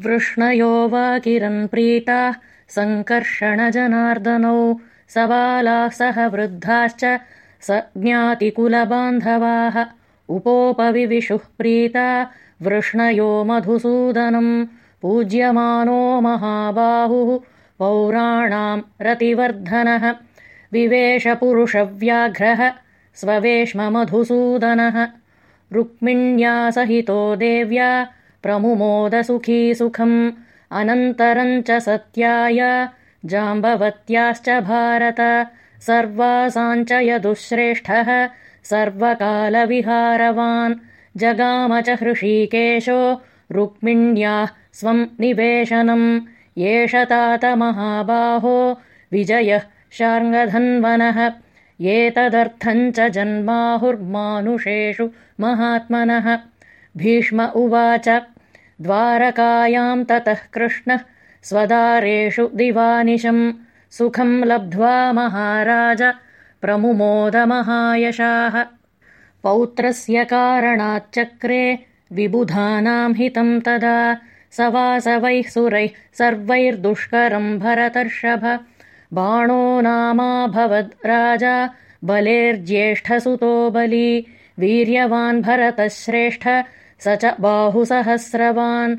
वृष्णयो वा किरन्प्रीताः सङ्कर्षणजनार्दनौ सबालाः सह वृद्धाश्च स ज्ञातिकुलबान्धवाः उपोपविविशुः प्रीता वृष्णयो मधुसूदनम् पूज्यमानो महाबाहुः पौराणाम् रतिवर्धनः विवेशपुरुषव्याघ्रः स्ववेश्ममधुसूदनः रुक्मिण्या सहितो देव्या प्रमुमोदसुखी सुखम्। अनन्तरम् च सत्याय। जाम्बवत्याश्च भारत। सर्वासाम् च यदुश्रेष्ठः। सर्वकालविहारवान्। जगाम च हृषीकेशो। रुक्मिण्याः स्वम् निवेशनम्। एष तात महाबाहो। विजयः शार्ङ्गधन्वनः। एतदर्थम् च जन्माहुर्मानुषेषु महात्मनः भीष्म उवाच द्वारकायाम् ततः कृष्णः स्वदारेषु दिवानिशम् सुखम् लब्ध्वा महाराज प्रमुमोदमहायशाः। पौत्रस्य कारणाच्चक्रे विबुधानाम् हितम् तदा स वासवैः सुरैः सर्वैर्दुष्करम् भरतर्षभ। बाणो नामाभवद् राजा बलेर्ज्येष्ठसुतो बली वीर्यवान् भरतः श्रेष्ठ स च बाहुसहस्रवान्